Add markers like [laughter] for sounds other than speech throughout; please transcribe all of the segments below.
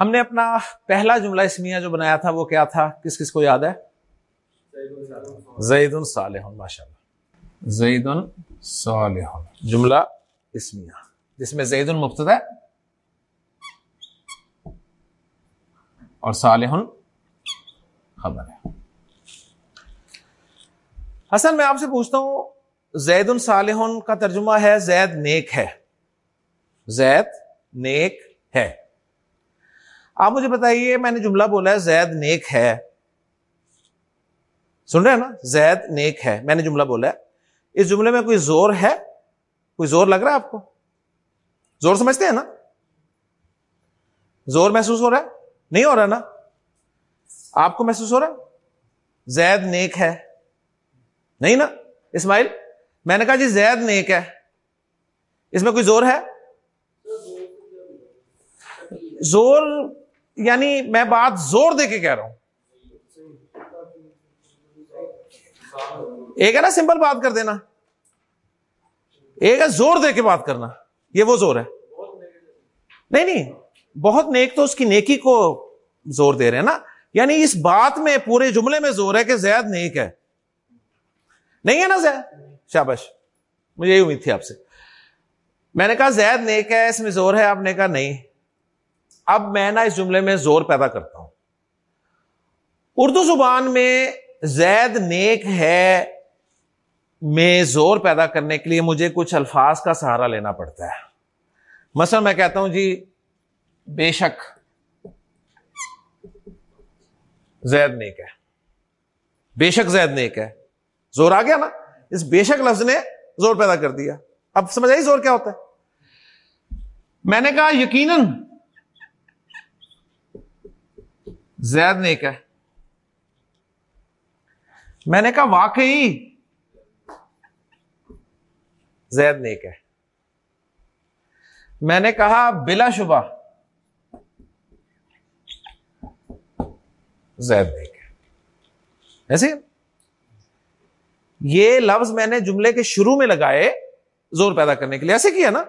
ہم نے اپنا پہلا جملہ اسمیہ جو بنایا تھا وہ کیا تھا؟ کس کس کو یاد ہے؟ زید الصالح ماشاء اللہ زید الصالح جملہ اسمیہ۔ جس میں زید المبتدا اور صالح خبر ہے۔ حسن، میں آپ سے پوچھتا ہوں، زید الصالح کا ترجمہ ہے، زید نیک ہے۔ زید نیک ہے۔ آپ مجھے بتائیے، میں نے جملہ بولا ہے، زید نیک ہے۔ سن رہے ہیں نا؟ زید نیک ہے، میں نے جملہ بولا ہے۔ اس جملے میں کوئی زور ہے؟ کوئی زور لگ رہا ہے آپ کو؟ زور سمجھتے ہیں نا؟ زور محسوس ہو رہا ہے؟ نہیں ہو رہا نا؟ آپ کو محسوس ہو رہا ہے؟ زید نیک ہے۔ نہیں نا؟ اسماعیل، میں نے کہا جی زید نیک ہے۔ اس میں کوئی زور ہے؟ زور یعنی میں بات زور دے کے کہہ رہا ہوں۔ ایک ہے نا سمپل بات کر دینا۔ ایک ہے زور دے کے بات کرنا۔ یہ وہ زور ہے۔ نہیں نہیں، بہت نیک تو اس کی نیکی کو زور دے رہے ہیں نا۔ یعنی اس بات میں، پورے جملے میں زور ہے کہ زید نیک ہے۔ نہیں ہے نا زید؟ شابش مجھے یہی امید تھی آپ سے۔ میں نے کہا زید نیک ہے، اس میں زور ہے۔ آپ نے کہا نہیں۔ اب میں نا اس جملے میں زور پیدا کرتا ہوں۔ اردو زبان میں زید نیک ہے میں زور پیدا کرنے کے لیے مجھے کچھ الفاظ کا سہارا لینا پڑتا ہے۔ مثلا میں کہتا ہوں جی بے شک زید نیک ہے۔ بے شک زید نیک ہے۔ زور آ گیا نا؟ اس بے شک لفظ نے زور پیدا کر دیا۔ اب سمجھ آئی زور کیا ہوتا ہے؟ میں نے کہا یقیناً زید نیک ہے میں نے کہا، واقعی؟ زید نیک ہے میں نے کہا، بلا شبہ۔ زید نیک ہے ایسے یہ لفظ میں نے جملے کے شروع میں لگائے زور پیدا کرنے کے لیے۔ ایسے کیا نا؟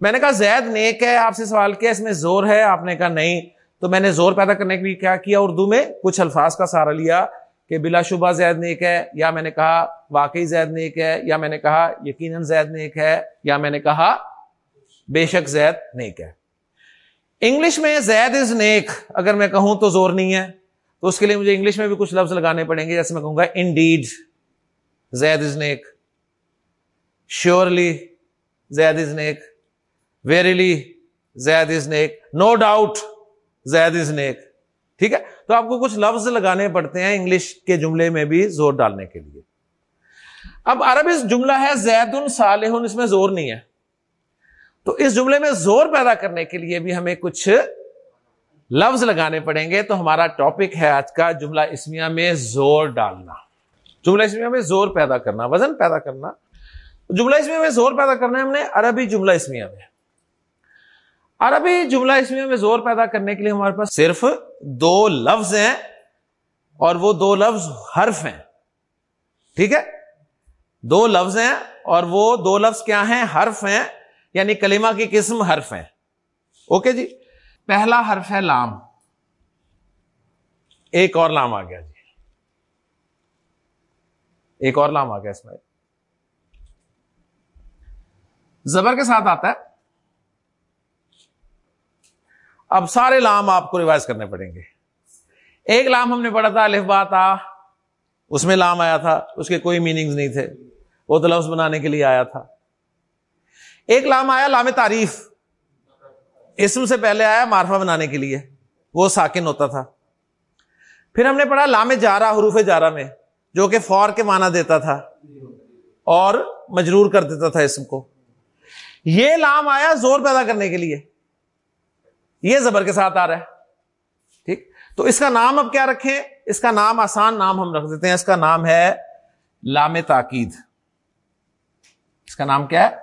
میں نے کہا، زید نیک ہے آپ سے سوال کیا، اس میں زور ہے۔ آپ نے کہا، نہیں۔ تو میں نے زور پیدا کرنے کے لیے کیا کیا، اردو میں کچھ الفاظ کا سہارا لیا کہ بلا شبہ زید نیک ہے، یا میں نے کہا واقعی زید نیک ہے، یا میں نے کہا یقیناً زید نیک ہے، یا میں نے کہا بے شک زید نیک ہے۔ انگلش میں زید از نیک، اگر میں کہوں تو زور نہیں ہے۔ تو اس کے لیے مجھے انگلش میں بھی کچھ لفظ لگانے پڑیں گے، جیسے میں کہوں گا ان ڈیڈ زید از نیک، شیورلی زید از نیک، ویریلی زید از نیک، نو ڈاؤٹ زید از نیک۔ ٹھیک ہے؟ تو آپ کو کچھ لفظ لگانے پڑتے ہیں انگلش کے جملے میں بھی زور ڈالنے کے لیے۔ اب عرب اس جملہ ہے زید صالح اس میں زور نہیں ہے۔ تو اس جملے میں زور پیدا کرنے کے لیے بھی ہمیں کچھ لفظ لگانے پڑیں گے۔ تو ہمارا ٹاپک ہے آج کا جملہ اسمیا میں زور ڈالنا۔ جملہ اسمیا میں زور پیدا کرنا، وزن پیدا کرنا۔ جملہ اسمیا میں زور پیدا کرنا ہے ہم نے عربی جملہ اسمیا میں۔ عربی جملہ اسمیا میں زور پیدا کرنے کے لیے ہمارے پاس صرف دو لفظ ہیں اور وہ دو لفظ حرف ہیں۔ ٹھیک ہے؟ دو لفظ ہیں اور وہ دو لفظ کیا ہیں؟ حرف ہیں یعنی کلمہ کی قسم حرف ہیں۔ اوکے جی؟ پہلا حرف ہے لام۔ ایک اور لام آ گیا جی۔ ایک اور لام آ گیا اس میں۔ زبر کے ساتھ آتا ہے۔ اب سارے لام آپ کو ریوائز کرنے پڑیں گے۔ ایک لام ہم نے پڑھا تھا الفبا تھا اس میں لام آیا تھا، اس کے کوئی میننگز نہیں تھے۔ وہ تو لفظ بنانے کے لیے آیا تھا۔ ایک لام آیا، لام تعریف۔ اسم سے پہلے آیا مارفا بنانے کے لیے۔ وہ ساکن ہوتا تھا۔ پھر ہم نے پڑھا لام جارا حروف جارا میں، جو کہ فور کے معنی دیتا تھا اور مجرور کر دیتا تھا اسم کو۔ یہ لام آیا زور پیدا کرنے کے لیے۔ یہ زبر کے ساتھ آ رہا ہے۔ ٹھیک؟ تو اس کا نام اب کیا رکھیں؟ اس کا نام آسان نام ہم رکھ دیتے ہیں۔ اس کا نام ہے لام تاکید۔ اس کا نام کیا ہے؟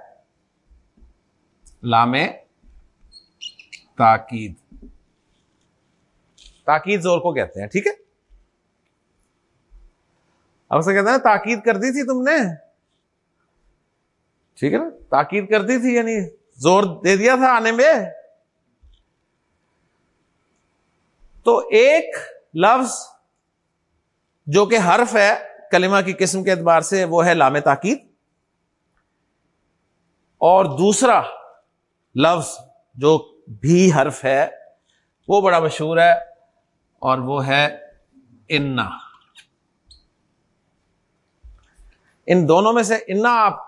لام تاکید۔ تاکید زور کو کہتے ہیں۔ ٹھیک ہے؟ اب سے کہتے ہیں تاکید کر دی تھی تم نے۔ ٹھیک ہے نا؟ تاکید کر دی تھی یعنی زور دے دیا تھا آنے میں۔ تو ایک لفظ جو کہ حرف ہے، کلمہ کی قسم کے اعتبار سے وہ ہے لام تاکید۔ اور دوسرا لفظ جو بھی حرف ہے، وہ بڑا مشہور ہے اور وہ ہے انا۔ ان دونوں میں سے انا آپ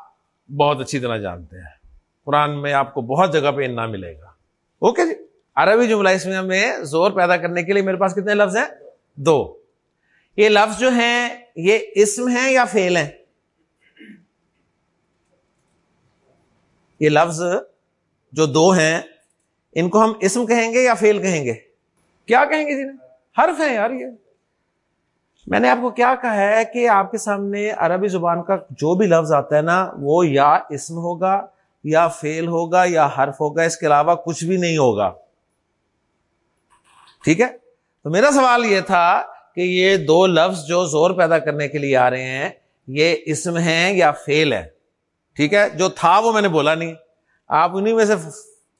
بہت اچھی طرح جانتے ہیں۔ قرآن میں آپ کو بہت جگہ پہ انا ملے گا۔ اوکے جی؟ عربی جملہ اسمیہ میں زور پیدا کرنے کے لیے میرے پاس کتنے لفظ ہیں؟ دو۔ یہ لفظ جو ہیں، یہ اسم ہیں یا فیل ہیں؟ یہ لفظ جو دو ہیں، ان کو ہم اسم کہیں گے یا فیل کہیں گے؟ کیا کہیں گے جی؟ حرف ہیں یار یہ۔ میں نے آپ کو کیا کہا ہے کہ آپ کے سامنے عربی زبان کا جو بھی لفظ آتا ہے نا، وہ یا اسم ہوگا یا فیل ہوگا یا حرف ہوگا، اس کے علاوہ کچھ بھی نہیں ہوگا۔ ٹھیک ہے؟ تو میرا سوال یہ تھا کہ یہ دو لفظ جو زور پیدا کرنے کے لیے آ رہے ہیں، یہ اسم ہیں یا فیل ہے ٹھیک ہے؟ جو تھا وہ میں نے بولا نہیں۔ آپ انہیں میں سے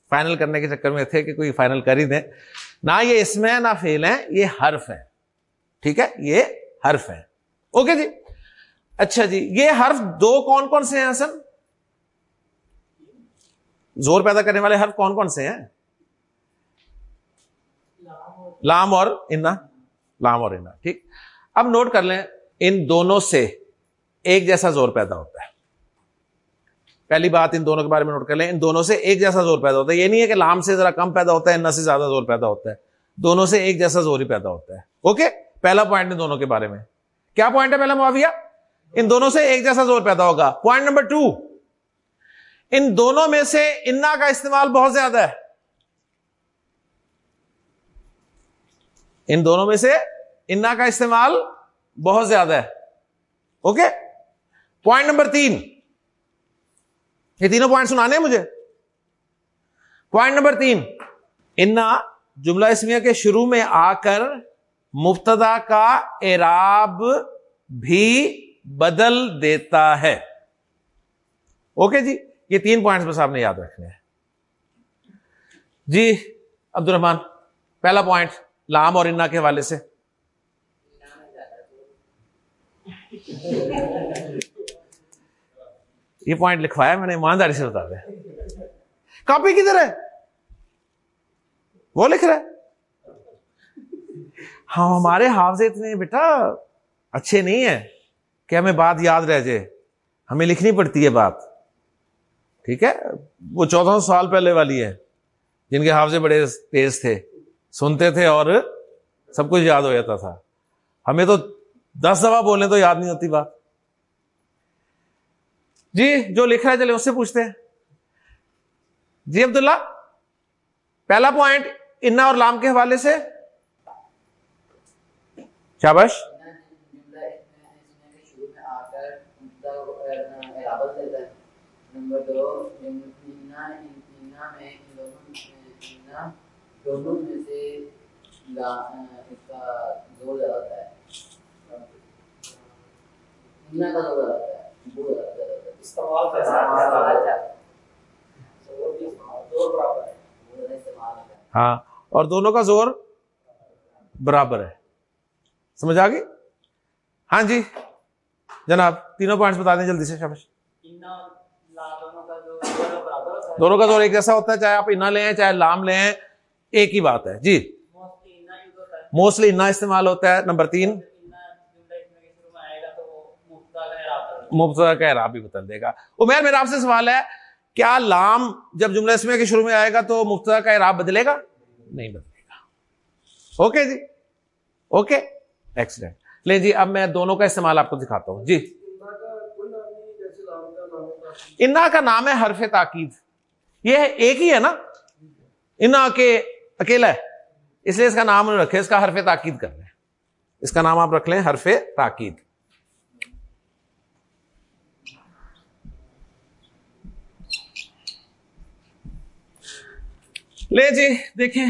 فائنل کرنے کے چکر میں تھے کہ کوئی فائنل کر ہی دیں۔ نہ یہ اسم ہے نہ فیل ہے یہ حرف ہے ٹھیک ہے؟ یہ حرف ہے اوکے جی؟ اچھا جی یہ حرف دو کون کون سے ہیں اصل؟ زور پیدا کرنے والے حرف کون کون سے ہیں؟ لام اور انا، لام اور انا، ٹھیک؟ اب نوٹ کر لیں، ان دونوں سے ایک جیسا زور پیدا ہوتا ہے۔ پہلی بات ان دونوں کے بارے میں نوٹ کر لیں، ان دونوں سے ایک جیسا زور پیدا ہوتا ہے۔ یہ نہیں ہے کہ لام سے ذرا کم پیدا ہوتا ہے، انا سے زیادہ زور پیدا ہوتا ہے۔ دونوں سے ایک جیسا زور ہی پیدا ہوتا ہے۔ اوکے؟ پہلا پوائنٹ ان دونوں کے بارے میں۔ کیا پوائنٹ ہے پہلا معاویہ؟ ان دونوں سے ایک جیسا زور پیدا ہوگا۔ پوائنٹ نمبر ٹو ان دونوں میں سے انا کا استعمال بہت زیادہ ہے۔ ان دونوں میں سے انا کا استعمال بہت زیادہ ہے۔ اوکے؟ پوائنٹ نمبر تین۔ یہ تینوں پوائنٹ سنانے مجھے؟ پوائنٹ نمبر تین۔ انا جملہ اسمیہ کے شروع میں آ کر مبتدا کا اعراب بھی بدل دیتا ہے۔ اوکے جی؟ یہ تین پوائنٹس بس آپ نے یاد رکھنے ہیں۔ جی عبد الرحمان پہلا پوائنٹ لام اور انا کے حوالے سے۔ یہ پوائنٹ لکھوایا میں نے ایمانداری سے بتا دیا۔ کاپی کدھر ہے؟ وہ لکھ رہا ہے۔ ہاں، ہمارے حافظ اتنے بیٹا، اچھے نہیں ہیں۔ کہ ہمیں بات یاد رہ جائے۔ ہمیں لکھنی پڑتی ہے بات۔ ٹھیک ہے؟ وہ چودہ سال پہلے والی ہے، جن کے حافظے بڑے تیز تھے۔ سنتے تھے اور سب کچھ یاد ہو جاتا تھا۔ ہمیں تو دس دفعہ بولنے تو یاد نہیں ہوتی بات۔ جی جو لکھ رہا ہے، چلے، اس سے پوچھتے ہیں۔ جی عبداللہ، پہلا پوائنٹ انا اور لام کے حوالے سے۔ شابش ہاں اور دونوں کا زور برابر ہے۔ سمجھ آ گئی؟ ہاں جی۔ جناب تینوں پوائنٹس بتا دیں جلدی سے شابش۔ دونوں کا زور ایک جیسا ہوتا ہے چاہے آپ انا لیں چاہے لام لیں۔ ایک ہی بات ہے۔ جی۔ موسٹلی انا استعمال ہوتا ہے۔ نمبر تین۔ مبتدا کا اعراب بھی بدل دے گا۔ عمیر میرا آپ سے سوال ہے کیا لام جب جملہ اسمیہ کے شروع میں آئے گا تو مبتدا کا اعراب بدلے گا؟ نہیں بدلے گا۔ اوکے جی۔ اوکے۔ ایکسیڈنٹ لے جی اب میں دونوں کا استعمال آپ کو دکھاتا ہوں۔ جی۔ انا کا نام ہے حرف تاکید۔ یہ ایک ہی ہے نا؟ انا کے اکیلا ہے۔ اس لیے اس کا نام رکھے، اس کا حرف تاکید کر لیں۔ اس کا نام آپ رکھ لیں، حرف تاکید۔ لے جی دیکھیں۔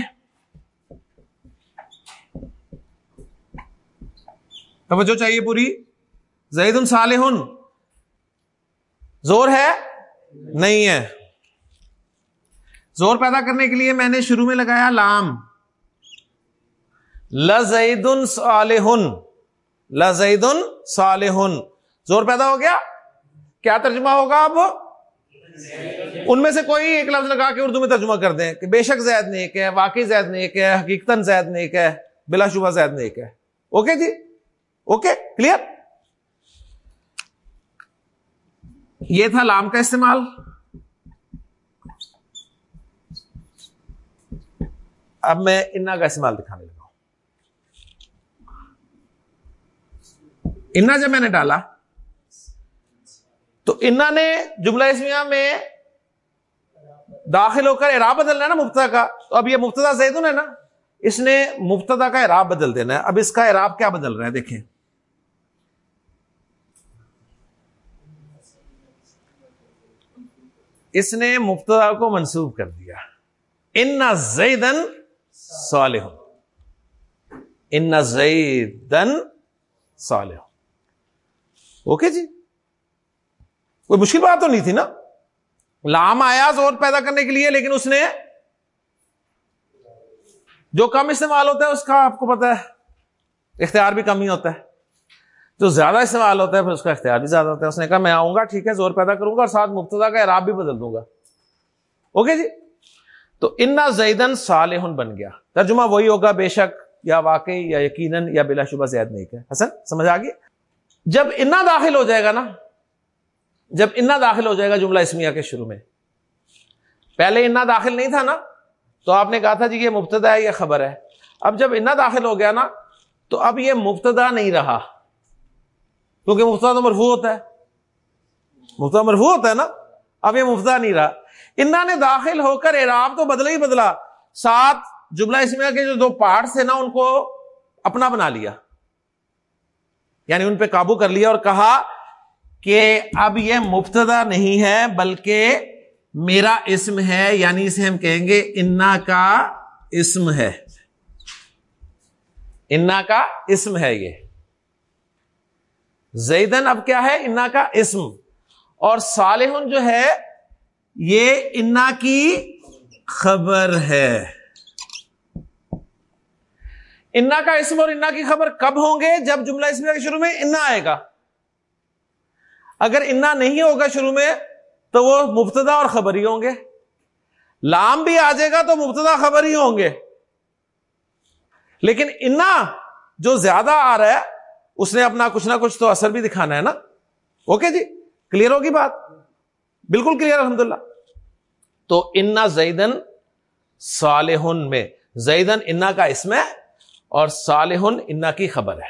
توجہ چاہیے پوری۔ زید صالح زور ہے؟ نہیں ہے۔ زور پیدا کرنے کے لیے میں نے شروع میں لگایا لام۔ لزید صالح لزید صالح زور پیدا ہو گیا؟ کیا ترجمہ ہوگا اب؟ ان میں سے کوئی ایک لفظ لگا کے اردو میں ترجمہ کر دیں کہ بے شک زید نیک ہے، واقعی زید نیک ہے حقیقت زید نیک ہے، بلا شبہ زید نیک ہے۔ اوکے جی؟ اوکے؟ کلیئر؟ یہ تھا لام کا استعمال۔ اب میں انا کا استعمال دکھانے لگا انا جب میں نے ڈالا، تو انا نے جملہ اسمیہ میں داخل ہو کر اعراب بدلنا ہے نا مفتا کا۔ تو اب یہ مفتدا زیدن ہے نا، اس نے مفتدا کا اعراب بدل دینا ہے۔ اب اس کا اعراب کیا بدل رہا ہے؟ دیکھیں۔ اس نے مفتدا کو منسوب کر دیا۔ ان زیدن صالح. ان زیدن صالح. اوکے جی. کوئی مشکل بات تو نہیں تھی نا؟ لام آیا زور پیدا کرنے کے لیے لیکن اس نے جو کم استعمال ہوتا ہے اس کا آپ کو پتا ہے، اختیار بھی کم ہی ہوتا ہے۔ جو زیادہ استعمال ہوتا ہے پھر اس کا اختیار بھی زیادہ ہوتا ہے۔ اس نے کہا میں آؤں گا، ٹھیک ہے، زور پیدا کروں گا اور ساتھ مبتدا کا اعراب بھی بدل دوں گا۔ اوکے جی؟ تو انا زیدن صالح بن گیا۔ ترجمہ وہی ہوگا بے شک، یا واقعی، یا یقیناً، یا بلا شبہ زید نہیں کہ۔ حسن، سمجھ آ گئی؟ جب انا داخل ہو جائے گا نا، جب انا داخل ہو جائے گا جملہ اسمیہ کے شروع میں۔ پہلے انا داخل نہیں تھا نا، تو آپ نے کہا تھا جی یہ مبتدا ہے، یہ خبر ہے۔ اب جب انا داخل ہو گیا نا، تو اب یہ مبتدا نہیں رہا۔ کیونکہ مفتا تو مرفو ہوتا ہے۔ مفتا مرفو ہوتا ہے نا، اب یہ مفتا نہیں رہا۔ انا نے داخل ہو کر اعراب تو بدلا ہی بدلا۔ ساتھ جملہ اسمیہ کے جو دو پارٹس ہیں نا، ان کو اپنا بنا لیا۔ یعنی ان پہ قابو کر لیا اور کہا کہ اب یہ مفتدا نہیں ہے، بلکہ میرا اسم ہے۔ یعنی اسے ہم کہیں گے انا کا اسم ہے۔ انا کا اسم ہے یہ۔ زیدن اب کیا ہے؟ انا کا اسم۔ اور صالح جو ہے یہ انا کی خبر ہے۔ انا کا اسم اور انا کی خبر کب ہوں گے؟ جب جملہ اسم کے شروع میں، انا آئے گا۔ اگر انا نہیں ہوگا شروع میں، تو وہ مبتدا اور خبر ہی ہوں گے۔ لام بھی آ جائے گا تو مبتدا خبر ہی ہوں گے۔ لیکن انا جو زیادہ آ رہا ہے، اس نے اپنا کچھ نہ کچھ تو اثر بھی دکھانا ہے نا۔ اوکے جی کلیئر ہوگی بات؟ بالکل کلیئر الحمد للہ تو انا زیدن صالح میں زیدن انا کا اسم ہے اور صالح انا کی خبر ہے۔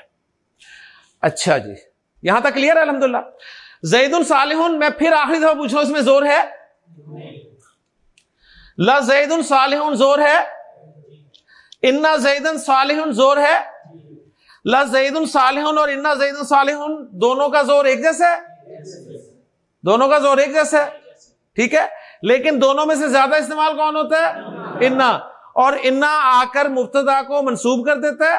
اچھا جی یہاں تک کلیئر ہے الحمد للہ زید الصالح میں پھر آخری دفعہ پوچھو اس میں زور ہے؟ لا زید الصالح زور ہے؟ انا زید صالح زور ہے؟ لا زید الصالح اور انا زید صالح، دونوں کا زور ایک جیسا ہے؟ دونوں کا زور ایک جیسا ہے، ٹھیک ہے؟ لیکن دونوں میں سے زیادہ استعمال کون ہوتا ہے؟ انا۔ اور انا آ کر مبتدا کو منسوب کر دیتا ہے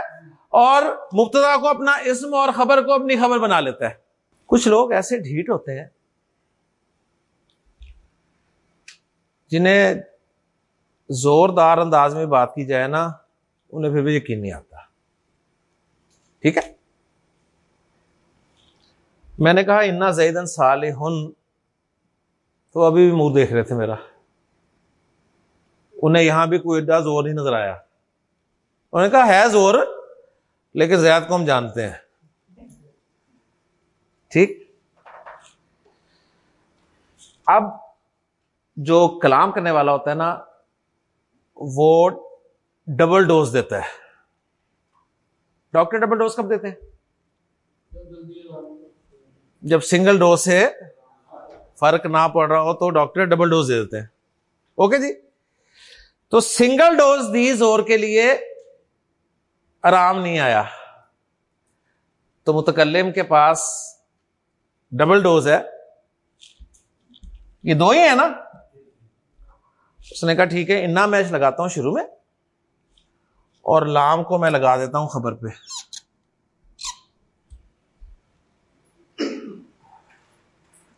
اور مبتدا کو اپنا اسم اور خبر کو اپنی خبر بنا لیتا ہے۔ کچھ لوگ ایسے ڈھیٹ ہوتے ہیں جنہیں زوردار انداز میں بات کی جائے نا، انہیں پھر بھی یقین نہیں آتا۔ ٹھیک ہے؟ میں نے کہا انا زیدن سال تو ابھی بھی منہ دیکھ رہے تھے میرا۔ انہیں یہاں بھی کوئی ایڈا زور نہیں نظر آیا۔ انہوں نے کہا ہے زور، لیکن زیاد کو ہم جانتے ہیں۔ ٹھیک۔ اب جو کلام کرنے والا ہوتا ہے نا، وہ ڈبل ڈوز دیتا ہے۔ ڈاکٹر ڈبل ڈوز کب دیتے ہیں؟ جب سنگل ڈوز سے فرق نہ پڑ رہا ہو تو ڈاکٹر ڈبل ڈوز دے دیتے ہیں۔ اوکے جی؟ تو سنگل ڈوز دی زور کے لیے آرام نہیں آیا۔ تو متکلم کے پاس ڈبل ڈوز ہے۔ یہ دو ہی ہے نا؟ اس نے کہا ٹھیک ہے انا میچ لگاتا ہوں شروع میں اور لام کو میں لگا دیتا ہوں خبر پہ۔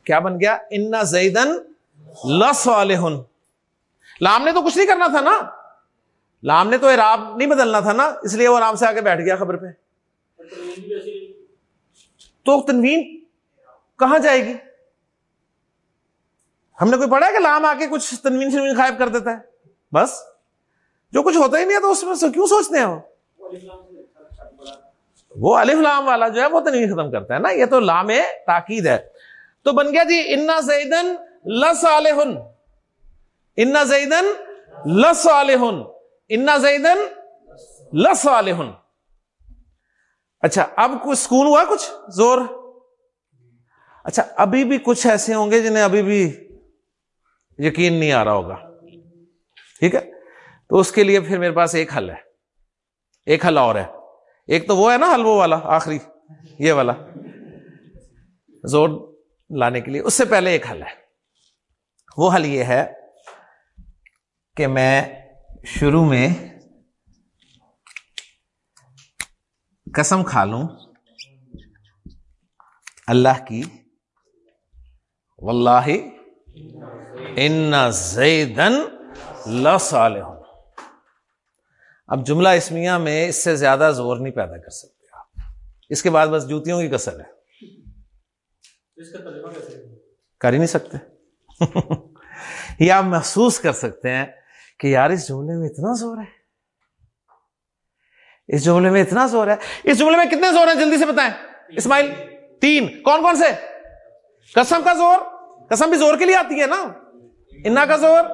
کیا بن گیا؟ انا زیدن لس والے لام نے تو کچھ نہیں کرنا تھا نا؟ لام نے تو اراب نہیں بدلنا تھا نا؟ اس لیے وہ آرام سے آگے بیٹھ گیا خبر پہ۔ تو تنوین کہاں جائے گی؟ ہم نے کوئی پڑھا کہ لام آ کے کچھ تنوین شنوین غائب کر دیتا ہے؟ بس۔ جو کچھ ہوتا ہی نہیں ہے تو اس میں کیوں سوچتے ہیں وہ وہ الف لام والا جو ہے وہ تنوین ختم کرتا ہے نا؟ یہ تو لام تاکید ہے۔ تو بن گیا جی انا زیدن لس علیہن انا زیدن لس انا زیدن لس اچھا اب کچھ سکون ہوا کچھ؟ زور۔ اچھا ابھی بھی کچھ ایسے ہوں گے جنہیں ابھی بھی یقین نہیں آ رہا ہوگا۔ ٹھیک ہے؟ تو اس کے لیے پھر میرے پاس ایک حل ہے۔ ایک حل اور ہے۔ ایک تو وہ ہے نا حل، وہ والا، آخری، یہ والا۔ زور۔ لانے کے لیے۔ اس سے پہلے ایک حل ہے۔ وہ حل یہ ہے کہ میں شروع میں قسم کھا لوں۔ اللہ کی۔ واللہ ان زیدن لصالح اب جملہ اسمیہ میں اس سے زیادہ زور نہیں پیدا کر سکتے آپ۔ اس کے بعد بس جوتیوں کی کسر ہے۔ کر ہی نہیں سکتے۔ [laughs] یا آپ محسوس کر سکتے ہیں کہ یار اس جملے میں اتنا زور ہے۔ اس جملے میں اتنا زور ہے۔ اس جملے میں کتنے زور ہیں؟ جلدی سے بتائیں۔ اسماعیل تین۔ کون کون سے؟ قسم کا زور۔ قسم بھی زور کے لیے آتی ہے نا۔ انا کا زور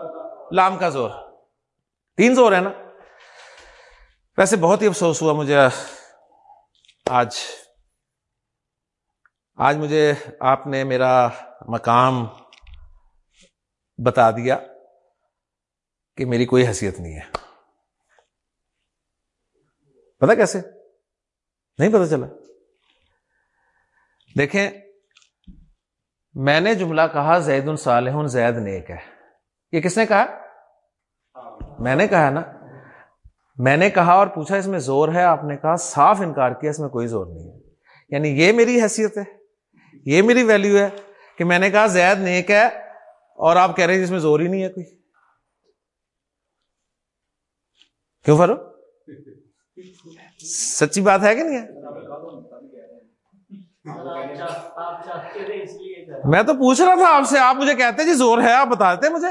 لام کا زور۔ تین زور ہے نا۔ ویسے بہت ہی افسوس ہوا مجھے آج۔ آج مجھے آپ نے میرا مقام بتا دیا کہ میری کوئی حیثیت نہیں ہے۔ پتا کیسے؟ نہیں پتا چلا۔ دیکھیں، میں نے جملہ کہا زید الصالح زید نیک ہے۔ یہ کس نے کہا؟ میں نے کہا نا۔ میں نے کہا اور پوچھا، اس میں زور ہے؟ آپ نے کہا، صاف انکار کیا، اس میں کوئی زور نہیں ہے۔ یعنی یہ میری حیثیت ہے۔ یہ میری ویلیو ہے کہ میں نے کہا زید نیک ہے اور آپ کہہ رہے ہیں جس میں زور ہی نہیں ہے کوئی۔ کیوں فرو؟ سچی بات ہے کہ نہیں ہے؟ میں تو پوچھ رہا تھا آپ سے، آپ مجھے کہتے جی زور ہے، آپ بتا دیتے مجھے۔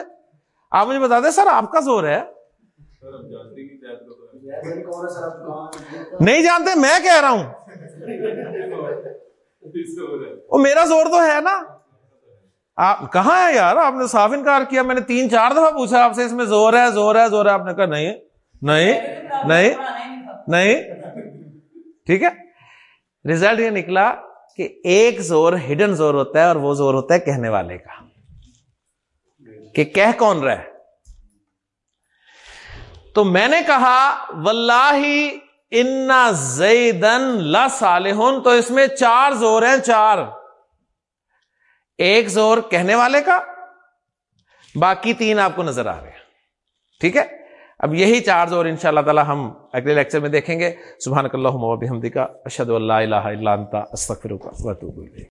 آپ مجھے بتا دیں سر، آپ کا زور ہے۔ نہیں جانتے، میں کہہ رہا ہوں۔ وہ میرا زور تو ہے نا۔ آپ کہاں ہے یار؟ آپ نے صاف انکار کیا۔ میں نے تین چار دفعہ پوچھا آپ سے، اس میں زور ہے زور ہے زور ہے۔ آپ نے کہا نہیں نہیں نہیں نہیں۔ ٹھیک ہے۔ ریزلٹ یہ نکلا کہ ایک زور ہڈن زور ہوتا ہے اور وہ زور ہوتا ہے کہنے والے کا۔ کہ کہہ کون رہے تو میں نے کہا، واللہ انا زیدن لا تو اس میں چار زور ہیں، چار۔ ایک زور کہنے والے کا، باقی تین آپ کو نظر آ رہے ہیں۔ ٹھیک ہے؟ اب یہی چار زور ان شاء اللہ تعالیٰ ہم اگلے لیکچر میں دیکھیں گے۔ سبحان اللہ حمدی کا اشد اللہ الہ الا انت